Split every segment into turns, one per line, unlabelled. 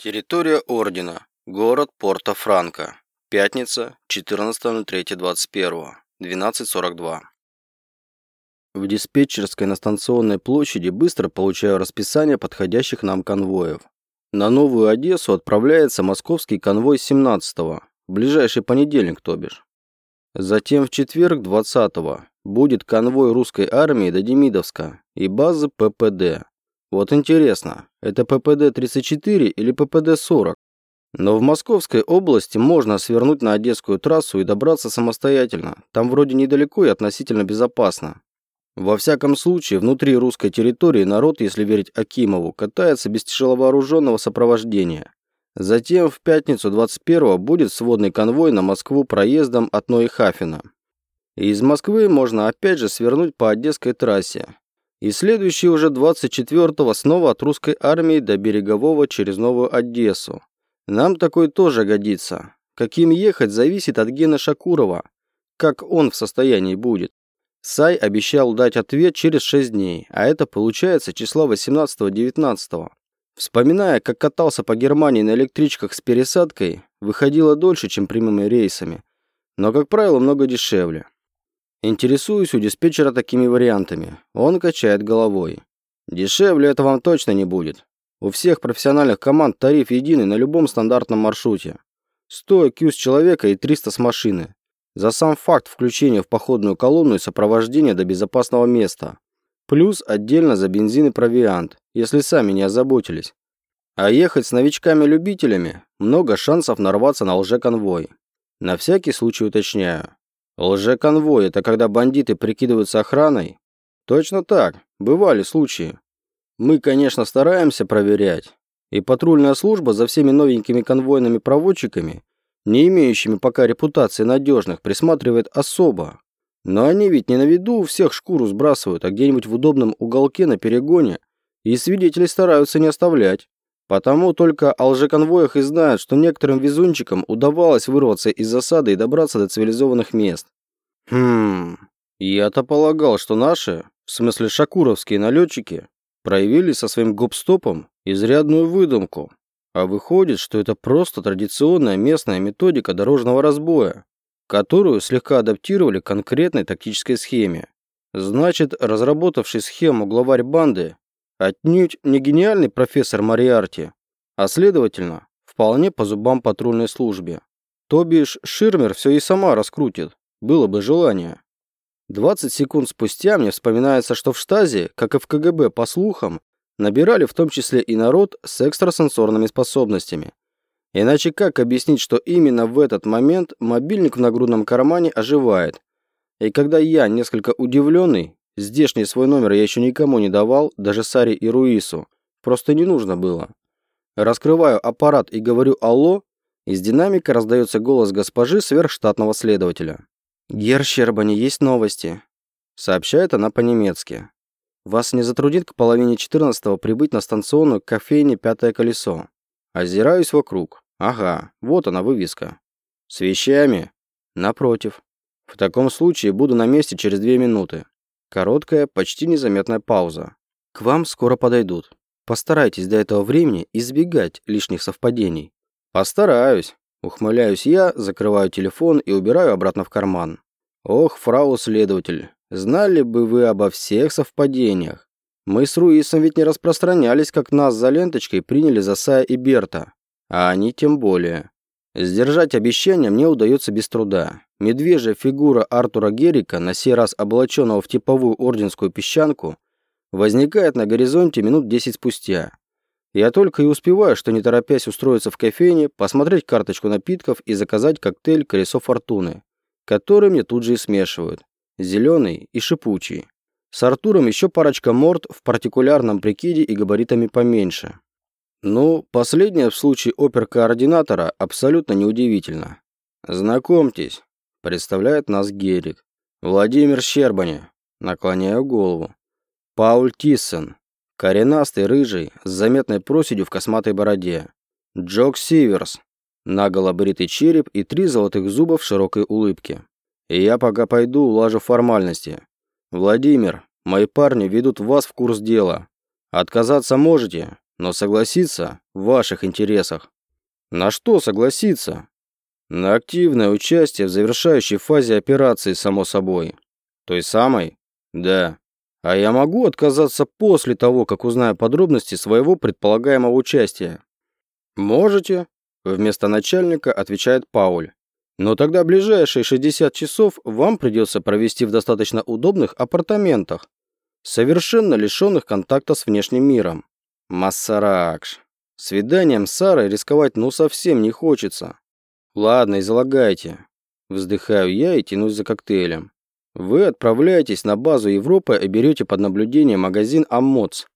Территория Ордена. Город Порто-Франко. Пятница, 14.03.21. 12.42. В диспетчерской на станционной площади быстро получаю расписание подходящих нам конвоев. На Новую Одессу отправляется московский конвой 17-го, ближайший понедельник, то бишь. Затем в четверг 20-го будет конвой русской армии до Демидовска и базы ППД. Вот интересно, это ППД-34 или ППД-40? Но в Московской области можно свернуть на Одесскую трассу и добраться самостоятельно. Там вроде недалеко и относительно безопасно. Во всяком случае, внутри русской территории народ, если верить Акимову, катается без тяжеловооруженного сопровождения. Затем в пятницу 21-го будет сводный конвой на Москву проездом от Ноихафена. И из Москвы можно опять же свернуть по Одесской трассе. И следующий уже 24-го снова от русской армии до Берегового через Новую Одессу. Нам такой тоже годится. Каким ехать зависит от Гена Шакурова. Как он в состоянии будет. Сай обещал дать ответ через 6 дней, а это получается числа 18-19. Вспоминая, как катался по Германии на электричках с пересадкой, выходило дольше, чем прямыми рейсами, но, как правило, много дешевле. Интересуюсь у диспетчера такими вариантами. Он качает головой. Дешевле это вам точно не будет. У всех профессиональных команд тариф единый на любом стандартном маршруте. 100 кью с человека и 300 с машины. За сам факт включения в походную колонну и сопровождения до безопасного места. Плюс отдельно за бензин и провиант, если сами не озаботились. А ехать с новичками-любителями много шансов нарваться на лжеконвой. На всякий случай уточняю. Лжеконвой – это когда бандиты прикидываются охраной? Точно так, бывали случаи. Мы, конечно, стараемся проверять. И патрульная служба за всеми новенькими конвойными проводчиками, не имеющими пока репутации надежных, присматривает особо. Но они ведь не на виду всех шкуру сбрасывают, а где-нибудь в удобном уголке на перегоне, и свидетелей стараются не оставлять. Потому только о лжеконвоях и знают, что некоторым везунчикам удавалось вырваться из засады и добраться до цивилизованных мест. Хм, я-то полагал, что наши, в смысле шакуровские налетчики, проявили со своим гопстопом изрядную выдумку. А выходит, что это просто традиционная местная методика дорожного разбоя, которую слегка адаптировали к конкретной тактической схеме. Значит, разработавший схему главарь банды Отнюдь не гениальный профессор Мариарти, а следовательно, вполне по зубам патрульной службе. То бишь, Ширмер все и сама раскрутит, было бы желание. 20 секунд спустя мне вспоминается, что в штазе, как и в КГБ по слухам, набирали в том числе и народ с экстрасенсорными способностями. Иначе как объяснить, что именно в этот момент мобильник в нагрудном кармане оживает? И когда я, несколько удивленный, Здешний свой номер я еще никому не давал, даже Саре и Руису. Просто не нужно было. Раскрываю аппарат и говорю «Алло», из динамика раздается голос госпожи сверхштатного следователя. «Гер Щербани, есть новости», — сообщает она по-немецки. «Вас не затруднит к половине четырнадцатого прибыть на станционную кофейне «Пятое колесо». Озираюсь вокруг. Ага, вот она вывеска. С вещами? Напротив. В таком случае буду на месте через две минуты. Короткая, почти незаметная пауза. К вам скоро подойдут. Постарайтесь до этого времени избегать лишних совпадений. Постараюсь. Ухмыляюсь я, закрываю телефон и убираю обратно в карман. Ох, фрау следователь, знали бы вы обо всех совпадениях. Мы с Руисом ведь не распространялись, как нас за ленточкой приняли за Сая и Берта. А они тем более. Сдержать обещания мне удается без труда. Медвежья фигура Артура Герика, на сей раз облаченного в типовую орденскую песчанку, возникает на горизонте минут десять спустя. Я только и успеваю, что не торопясь устроиться в кофейне, посмотреть карточку напитков и заказать коктейль «Колесо фортуны», который мне тут же и смешивают. Зеленый и шипучий. С Артуром еще парочка морд в партикулярном прикиде и габаритами поменьше. Ну, последнее в случае опер-координатора абсолютно неудивительно. Знакомьтесь, представляет нас Герик. Владимир Щербани. Наклоняю голову. Пауль Тиссен. Коренастый, рыжий, с заметной проседью в косматой бороде. Джок Сиверс. Наголо бритый череп и три золотых зуба в широкой улыбке. И я пока пойду улажу формальности. Владимир, мои парни ведут вас в курс дела. Отказаться можете, Но согласиться в ваших интересах. На что согласиться? На активное участие в завершающей фазе операции, само собой. Той самой? Да. А я могу отказаться после того, как узнаю подробности своего предполагаемого участия? Можете, вместо начальника отвечает Пауль. Но тогда ближайшие 60 часов вам придется провести в достаточно удобных апартаментах, совершенно лишенных контакта с внешним миром. Массаракш. Свиданием с Сарой рисковать ну совсем не хочется. Ладно, излагайте. Вздыхаю я и тянусь за коктейлем. Вы отправляетесь на базу Европы и берете под наблюдение магазин «Аммоц».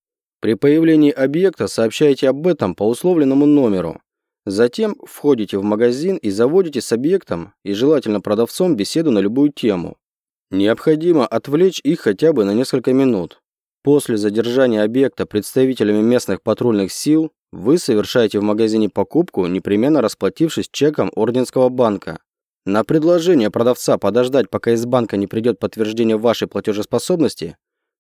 При появлении объекта сообщаете об этом по условленному номеру. Затем входите в магазин и заводите с объектом и желательно продавцом беседу на любую тему. Необходимо отвлечь их хотя бы на несколько минут. После задержания объекта представителями местных патрульных сил вы совершаете в магазине покупку, непременно расплатившись чеком Орденского банка. На предложение продавца подождать, пока из банка не придет подтверждение вашей платежеспособности,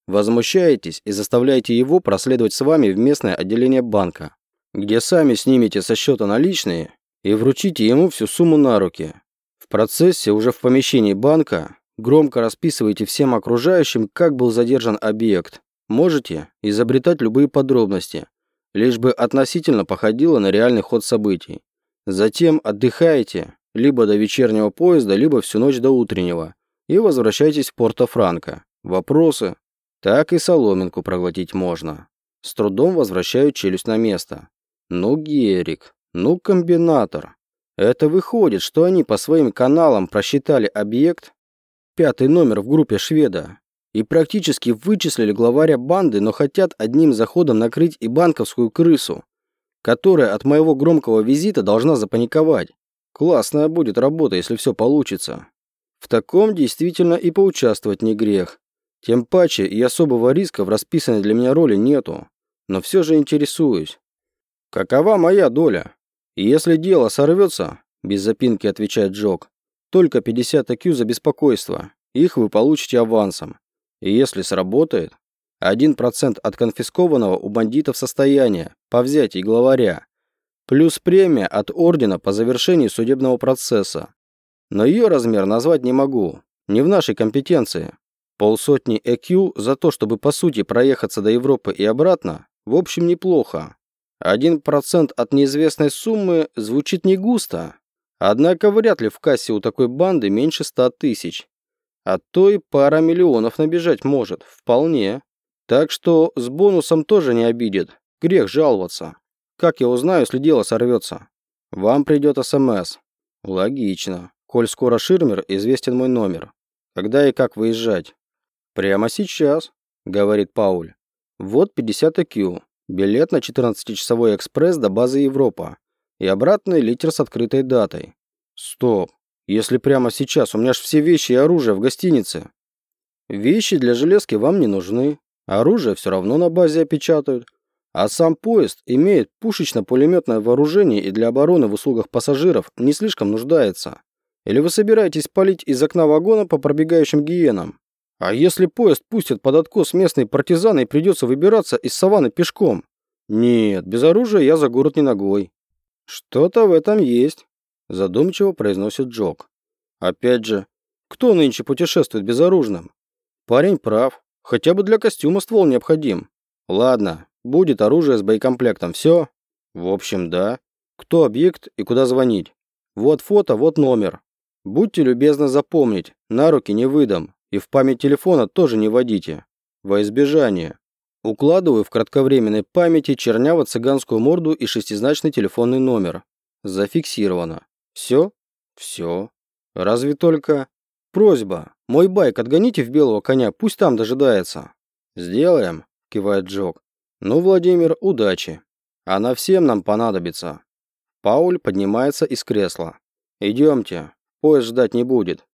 возмущаетесь и заставляете его проследовать с вами в местное отделение банка, где сами снимете со счета наличные и вручите ему всю сумму на руки. В процессе уже в помещении банка громко расписываете всем окружающим, как был задержан объект. Можете изобретать любые подробности, лишь бы относительно походило на реальный ход событий. Затем отдыхаете либо до вечернего поезда, либо всю ночь до утреннего и возвращайтесь в Порто-Франко. Вопросы? Так и соломинку проглотить можно. С трудом возвращаю челюсть на место. Ну, Герик, ну, комбинатор. Это выходит, что они по своим каналам просчитали объект, пятый номер в группе шведа, и практически вычислили главаря банды, но хотят одним заходом накрыть и банковскую крысу, которая от моего громкого визита должна запаниковать. Классная будет работа, если все получится. В таком действительно и поучаствовать не грех. Тем паче и особого риска в расписанной для меня роли нету. Но все же интересуюсь. Какова моя доля? И если дело сорвется, без запинки отвечает Джок, только 50 IQ за беспокойство. Их вы получите авансом. И если сработает, 1% от конфискованного у бандитов состояния по взятии главаря, плюс премия от ордена по завершении судебного процесса. Но ее размер назвать не могу, не в нашей компетенции. Полсотни EQ за то, чтобы по сути проехаться до Европы и обратно, в общем неплохо. 1% от неизвестной суммы звучит не густо, однако вряд ли в кассе у такой банды меньше 100 тысяч. А то и пара миллионов набежать может, вполне. Так что с бонусом тоже не обидит. Грех жаловаться. Как я узнаю, если дело сорвется? Вам придет СМС. Логично. Коль скоро Ширмер, известен мой номер. Когда и как выезжать? Прямо сейчас, говорит Пауль. Вот 50 IQ. Билет на 14-часовой экспресс до базы Европа. И обратный литер с открытой датой. Стоп. Если прямо сейчас, у меня же все вещи и оружие в гостинице. Вещи для железки вам не нужны. Оружие все равно на базе опечатают. А сам поезд имеет пушечно-пулеметное вооружение и для обороны в услугах пассажиров не слишком нуждается. Или вы собираетесь палить из окна вагона по пробегающим гиенам? А если поезд пустят под откос местные партизаны и придется выбираться из саванны пешком? Нет, без оружия я за город не ногой. Что-то в этом есть задумчиво произносит Джок. Опять же, кто нынче путешествует безоружным? Парень прав. Хотя бы для костюма ствол необходим. Ладно, будет оружие с боекомплектом. Все? В общем, да. Кто объект и куда звонить? Вот фото, вот номер. Будьте любезны запомнить, на руки не выдам. И в память телефона тоже не вводите. Во избежание. Укладываю в кратковременной памяти черняво-цыганскую морду и шестизначный телефонный номер. Зафиксировано. Все? Все. Разве только... Просьба. Мой байк отгоните в белого коня, пусть там дожидается. Сделаем, кивает Джок. Ну, Владимир, удачи. Она всем нам понадобится. Пауль поднимается из кресла. Идемте. Поезд ждать не будет.